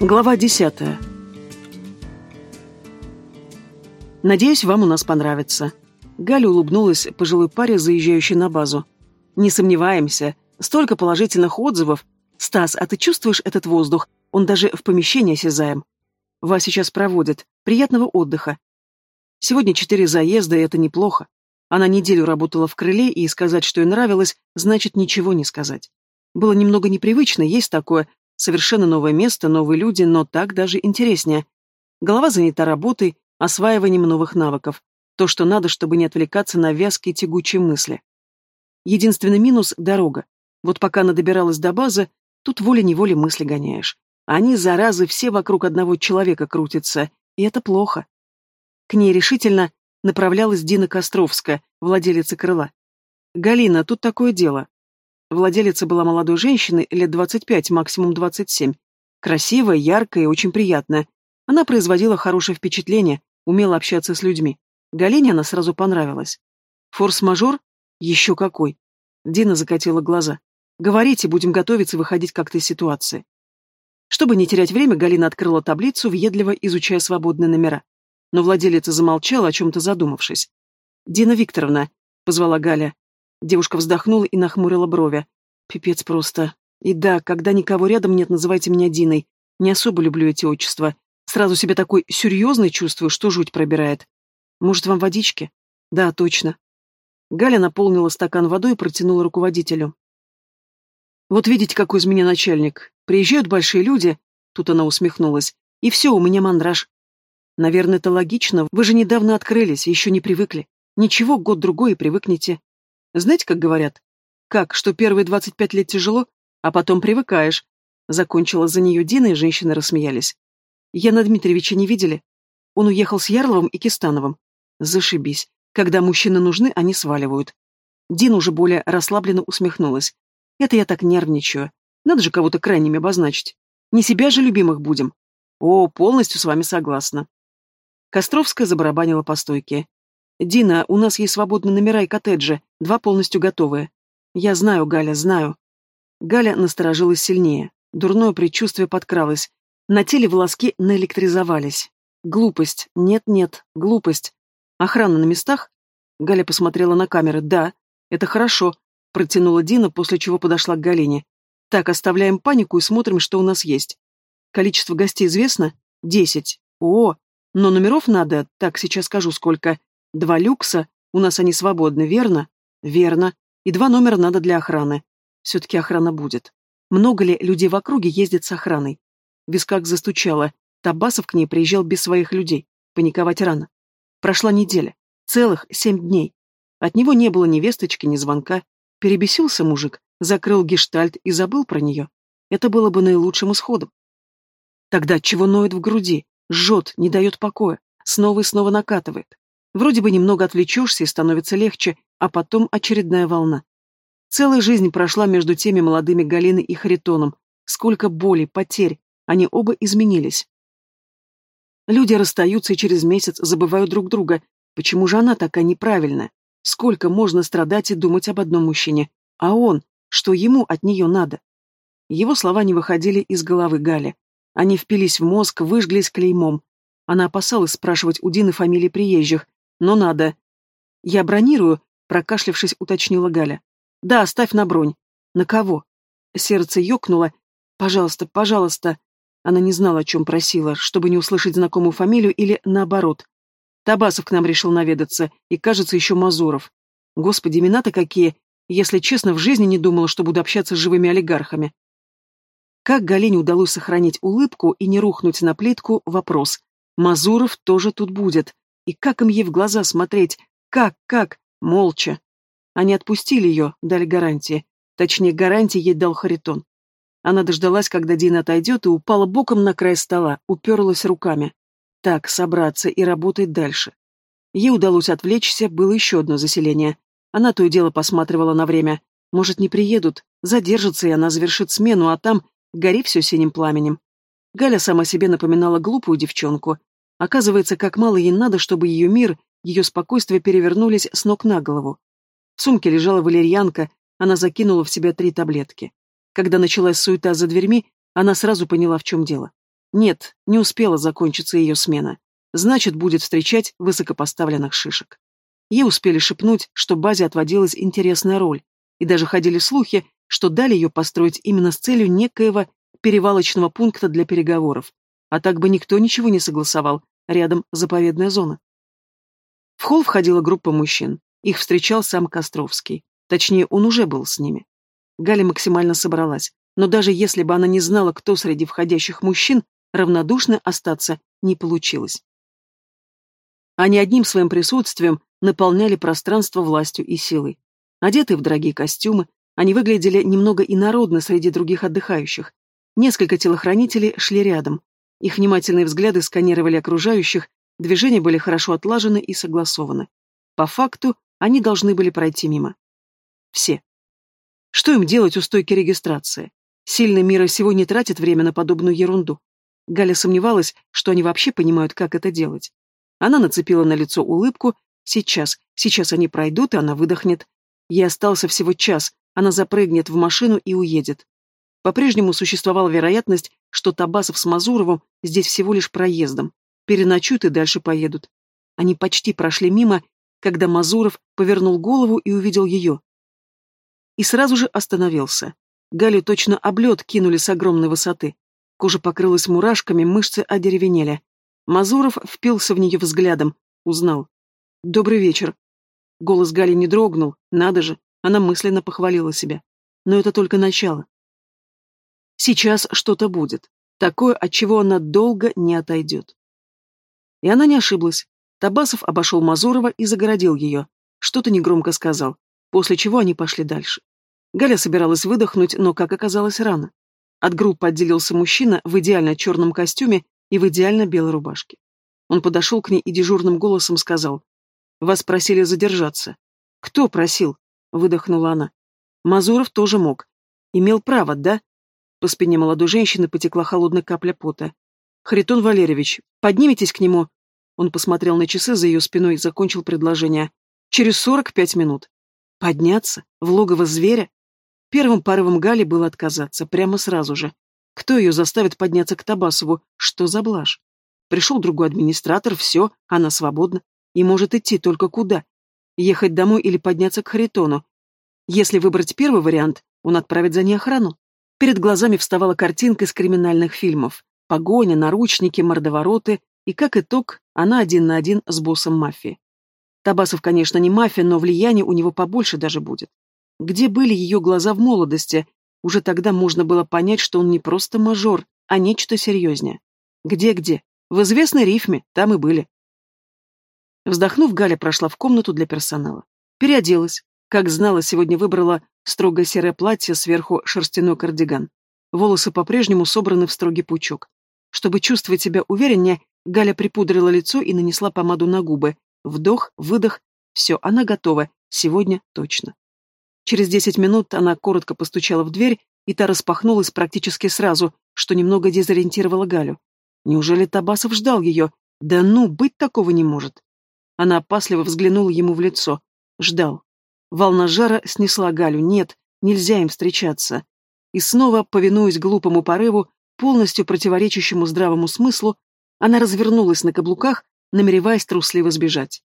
Глава десятая. «Надеюсь, вам у нас понравится». Галя улыбнулась пожилой паре, заезжающей на базу. «Не сомневаемся. Столько положительных отзывов. Стас, а ты чувствуешь этот воздух? Он даже в помещении осязаем. Вас сейчас проводят. Приятного отдыха. Сегодня четыре заезда, и это неплохо. Она неделю работала в крыле, и сказать, что ей нравилось, значит ничего не сказать. Было немного непривычно, есть такое, Совершенно новое место, новые люди, но так даже интереснее. Голова занята работой, осваиванием новых навыков. То, что надо, чтобы не отвлекаться на вязкие тягучие мысли. Единственный минус — дорога. Вот пока она добиралась до базы, тут волей-неволей мысли гоняешь. Они, заразы, все вокруг одного человека крутятся, и это плохо. К ней решительно направлялась Дина Костровская, владелица крыла. «Галина, тут такое дело. Владелица была молодой женщиной, лет 25, максимум 27. Красивая, яркая и очень приятная. Она производила хорошее впечатление, умела общаться с людьми. Галине она сразу понравилась. Форс-мажор? Еще какой. Дина закатила глаза. Говорите, будем готовиться выходить как-то из ситуации. Чтобы не терять время, Галина открыла таблицу, въедливо изучая свободные номера. Но владелица замолчала, о чем-то задумавшись. «Дина Викторовна», — позвала Галя, Девушка вздохнула и нахмурила брови. Пипец просто. И да, когда никого рядом нет, называйте меня Диной. Не особо люблю эти отчества. Сразу себя такой серьезный чувствую, что жуть пробирает. Может, вам водички? Да, точно. Галя наполнила стакан водой и протянула руководителю. Вот видите, какой из меня начальник. Приезжают большие люди, тут она усмехнулась, и все, у меня мандраж. Наверное, это логично, вы же недавно открылись, еще не привыкли. Ничего, год-другой и привыкнете. Знаете, как говорят? Как, что первые двадцать пять лет тяжело, а потом привыкаешь. Закончила за нее Дина, и женщины рассмеялись. Яна Дмитриевича не видели? Он уехал с Ярловым и Кистановым. Зашибись. Когда мужчины нужны, они сваливают. Дина уже более расслабленно усмехнулась. Это я так нервничаю. Надо же кого-то крайними обозначить. Не себя же любимых будем. О, полностью с вами согласна. Костровская забарабанила по стойке. «Дина, у нас есть свободные номера и коттеджи, два полностью готовые». «Я знаю, Галя, знаю». Галя насторожилась сильнее. Дурное предчувствие подкралось. На теле волоски наэлектризовались. Глупость. Нет-нет, глупость. Охрана на местах? Галя посмотрела на камеры. Да, это хорошо, протянула Дина, после чего подошла к Галине. Так, оставляем панику и смотрим, что у нас есть. Количество гостей известно? Десять. О, но номеров надо, так, сейчас скажу сколько. Два люкса, у нас они свободны, верно? Верно. И два номера надо для охраны. Все-таки охрана будет. Много ли людей в округе ездит с охраной? Вискак застучала. Табасов к ней приезжал без своих людей. Паниковать рано. Прошла неделя. Целых семь дней. От него не было ни весточки, ни звонка. Перебесился мужик, закрыл гештальт и забыл про нее. Это было бы наилучшим исходом. Тогда чего ноет в груди? Жжет, не дает покоя. Снова и снова накатывает. Вроде бы немного отвлечешься и становится легче, а потом очередная волна. Целая жизнь прошла между теми молодыми Галиной и Харитоном. Сколько боли, потерь. Они оба изменились. Люди расстаются и через месяц забывают друг друга. Почему же она такая неправильная? Сколько можно страдать и думать об одном мужчине? А он? Что ему от нее надо? Его слова не выходили из головы Гали. Они впились в мозг, выжглись клеймом. Она опасалась спрашивать у Дины фамилии приезжих, но надо. Я бронирую, прокашлявшись, уточнила Галя. Да, ставь на бронь. На кого? Сердце ёкнуло. Пожалуйста, пожалуйста. Она не знала, о чем просила, чтобы не услышать знакомую фамилию или наоборот. Табасов к нам решил наведаться, и, кажется, еще Мазуров. Господи, имена-то какие! Если честно, в жизни не думала, что буду общаться с живыми олигархами. Как Галине удалось сохранить улыбку и не рухнуть на плитку, вопрос. Мазуров тоже тут будет. И как им ей в глаза смотреть? Как, как? Молча. Они отпустили ее, дали гарантии. Точнее, гарантии ей дал Харитон. Она дождалась, когда Дина отойдет, и упала боком на край стола, уперлась руками. Так, собраться и работать дальше. Ей удалось отвлечься, было еще одно заселение. Она то и дело посматривала на время. Может, не приедут, задержатся, и она завершит смену, а там гори все синим пламенем. Галя сама себе напоминала глупую девчонку. Оказывается, как мало ей надо, чтобы ее мир, ее спокойствие перевернулись с ног на голову. В сумке лежала валерьянка, она закинула в себя три таблетки. Когда началась суета за дверьми, она сразу поняла, в чем дело. Нет, не успела закончиться ее смена. Значит, будет встречать высокопоставленных шишек. Ей успели шепнуть, что базе отводилась интересная роль, и даже ходили слухи, что дали ее построить именно с целью некоего перевалочного пункта для переговоров. А так бы никто ничего не согласовал, рядом заповедная зона. В холл входила группа мужчин. Их встречал сам Костровский. Точнее, он уже был с ними. Галя максимально собралась, но даже если бы она не знала, кто среди входящих мужчин, равнодушно остаться не получилось. Они одним своим присутствием наполняли пространство властью и силой. Одетые в дорогие костюмы, они выглядели немного инородно среди других отдыхающих. Несколько телохранителей шли рядом. Их внимательные взгляды сканировали окружающих, движения были хорошо отлажены и согласованы. По факту, они должны были пройти мимо. Все. Что им делать у стойки регистрации? Сильный мира сего не тратит время на подобную ерунду. Галя сомневалась, что они вообще понимают, как это делать. Она нацепила на лицо улыбку. Сейчас, сейчас они пройдут, и она выдохнет. Ей остался всего час, она запрыгнет в машину и уедет. По-прежнему существовала вероятность, что Табасов с Мазуровым здесь всего лишь проездом. Переночуют и дальше поедут. Они почти прошли мимо, когда Мазуров повернул голову и увидел ее. И сразу же остановился. Галю точно облет кинули с огромной высоты. Кожа покрылась мурашками, мышцы одеревенели. Мазуров впился в нее взглядом, узнал. «Добрый вечер». Голос Гали не дрогнул, надо же, она мысленно похвалила себя. Но это только начало. Сейчас что-то будет. Такое, от чего она долго не отойдет. И она не ошиблась. Табасов обошел Мазурова и загородил ее. Что-то негромко сказал, после чего они пошли дальше. Галя собиралась выдохнуть, но, как оказалось, рано. От группы отделился мужчина в идеально черном костюме и в идеально белой рубашке. Он подошел к ней и дежурным голосом сказал. «Вас просили задержаться». «Кто просил?» — выдохнула она. «Мазуров тоже мог. Имел право, да?» По спине молодой женщины потекла холодная капля пота. «Харитон Валерьевич, поднимитесь к нему». Он посмотрел на часы за ее спиной и закончил предложение. «Через сорок пять минут». «Подняться? В логово зверя?» Первым порывом Гали было отказаться, прямо сразу же. Кто ее заставит подняться к Табасову? Что за блажь? Пришел другой администратор, все, она свободна. И может идти только куда? Ехать домой или подняться к Харитону? Если выбрать первый вариант, он отправит за ней охрану. Перед глазами вставала картинка из криминальных фильмов. Погоня, наручники, мордовороты, и, как итог, она один на один с боссом мафии. Табасов, конечно, не мафия, но влияние у него побольше даже будет. Где были ее глаза в молодости? Уже тогда можно было понять, что он не просто мажор, а нечто серьезнее. Где-где? В известной рифме, там и были. Вздохнув, Галя прошла в комнату для персонала. Переоделась. Как знала, сегодня выбрала строгое серое платье, сверху шерстяной кардиган. Волосы по-прежнему собраны в строгий пучок. Чтобы чувствовать себя увереннее, Галя припудрила лицо и нанесла помаду на губы. Вдох, выдох. Все, она готова. Сегодня точно. Через десять минут она коротко постучала в дверь, и та распахнулась практически сразу, что немного дезориентировало Галю. Неужели Табасов ждал ее? Да ну, быть такого не может. Она опасливо взглянула ему в лицо. Ждал. Волна жара снесла Галю. Нет, нельзя им встречаться. И снова, повинуясь глупому порыву, полностью противоречащему здравому смыслу, она развернулась на каблуках, намереваясь трусливо сбежать.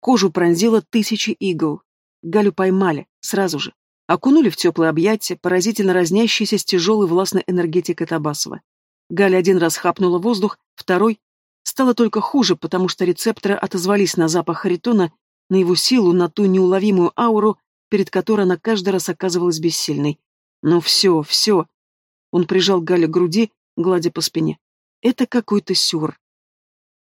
Кожу пронзило тысячи игл. Галю поймали, сразу же. Окунули в теплое объятие, поразительно разнящиеся с тяжелой властной энергетикой Табасова. Галя один раз хапнула воздух, второй. Стало только хуже, потому что рецепторы отозвались на запах Харитона, на его силу, на ту неуловимую ауру, перед которой она каждый раз оказывалась бессильной. Ну все, все. Он прижал Галя к груди, гладя по спине. Это какой-то сюр.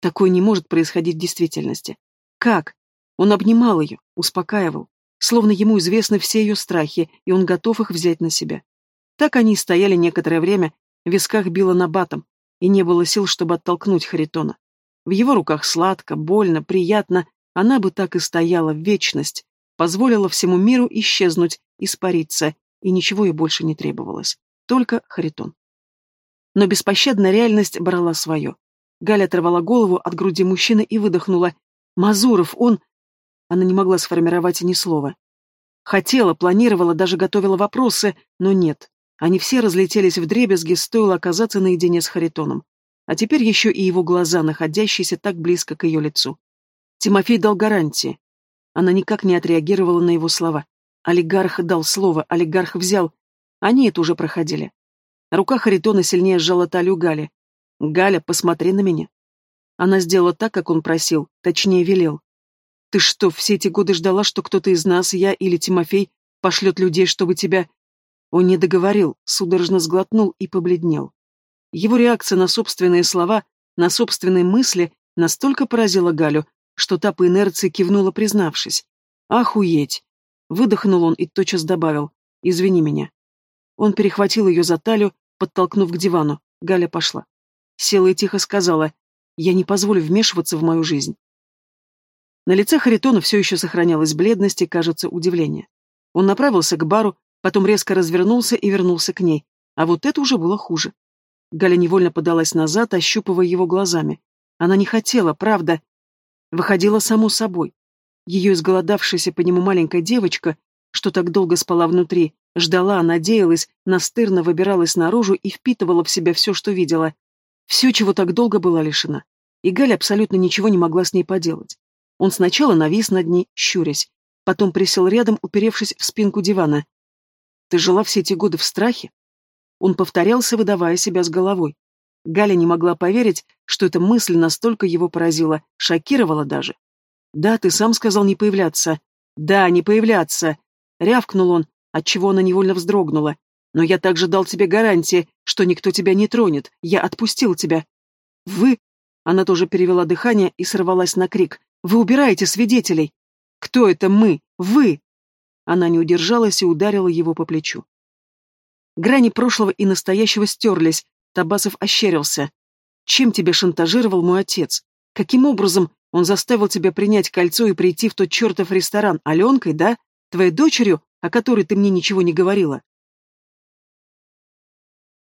Такое не может происходить в действительности. Как? Он обнимал ее, успокаивал словно ему известны все ее страхи, и он готов их взять на себя. Так они и стояли некоторое время, в висках било набатом, и не было сил, чтобы оттолкнуть Харитона. В его руках сладко, больно, приятно, она бы так и стояла в вечность, позволила всему миру исчезнуть, испариться, и ничего ей больше не требовалось. Только Харитон. Но беспощадная реальность брала свое. Галя оторвала голову от груди мужчины и выдохнула. «Мазуров, он... Она не могла сформировать ни слова. Хотела, планировала, даже готовила вопросы, но нет. Они все разлетелись в дребезги, стоило оказаться наедине с Харитоном. А теперь еще и его глаза, находящиеся так близко к ее лицу. Тимофей дал гарантии. Она никак не отреагировала на его слова. Олигарх дал слово, олигарх взял. Они это уже проходили. Рука Харитона сильнее сжала талию Гали. «Галя, посмотри на меня». Она сделала так, как он просил, точнее велел. «Ты что, все эти годы ждала, что кто-то из нас, я или Тимофей, пошлет людей, чтобы тебя...» Он не договорил, судорожно сглотнул и побледнел. Его реакция на собственные слова, на собственные мысли настолько поразила Галю, что та по инерции кивнула, признавшись. «Охуеть!» Выдохнул он и тотчас добавил. «Извини меня». Он перехватил ее за талию, подтолкнув к дивану. Галя пошла. Села и тихо сказала. «Я не позволю вмешиваться в мою жизнь». На лице Харитона все еще сохранялась бледность и, кажется, удивление. Он направился к бару, потом резко развернулся и вернулся к ней. А вот это уже было хуже. Галя невольно подалась назад, ощупывая его глазами. Она не хотела, правда. Выходила само собой. Ее изголодавшаяся по нему маленькая девочка, что так долго спала внутри, ждала, надеялась, настырно выбиралась наружу и впитывала в себя все, что видела. Все, чего так долго была лишена. И Галя абсолютно ничего не могла с ней поделать. Он сначала навис над ней, щурясь, потом присел рядом, уперевшись в спинку дивана. «Ты жила все эти годы в страхе?» Он повторялся, выдавая себя с головой. Галя не могла поверить, что эта мысль настолько его поразила, шокировала даже. «Да, ты сам сказал не появляться». «Да, не появляться!» — рявкнул он, отчего она невольно вздрогнула. «Но я также дал тебе гарантии, что никто тебя не тронет. Я отпустил тебя». «Вы...» — она тоже перевела дыхание и сорвалась на крик. «Вы убираете свидетелей!» «Кто это мы? Вы!» Она не удержалась и ударила его по плечу. Грани прошлого и настоящего стерлись. Табасов ощерился. Чем тебя шантажировал мой отец? Каким образом он заставил тебя принять кольцо и прийти в тот чертов ресторан Аленкой, да? Твоей дочерью, о которой ты мне ничего не говорила?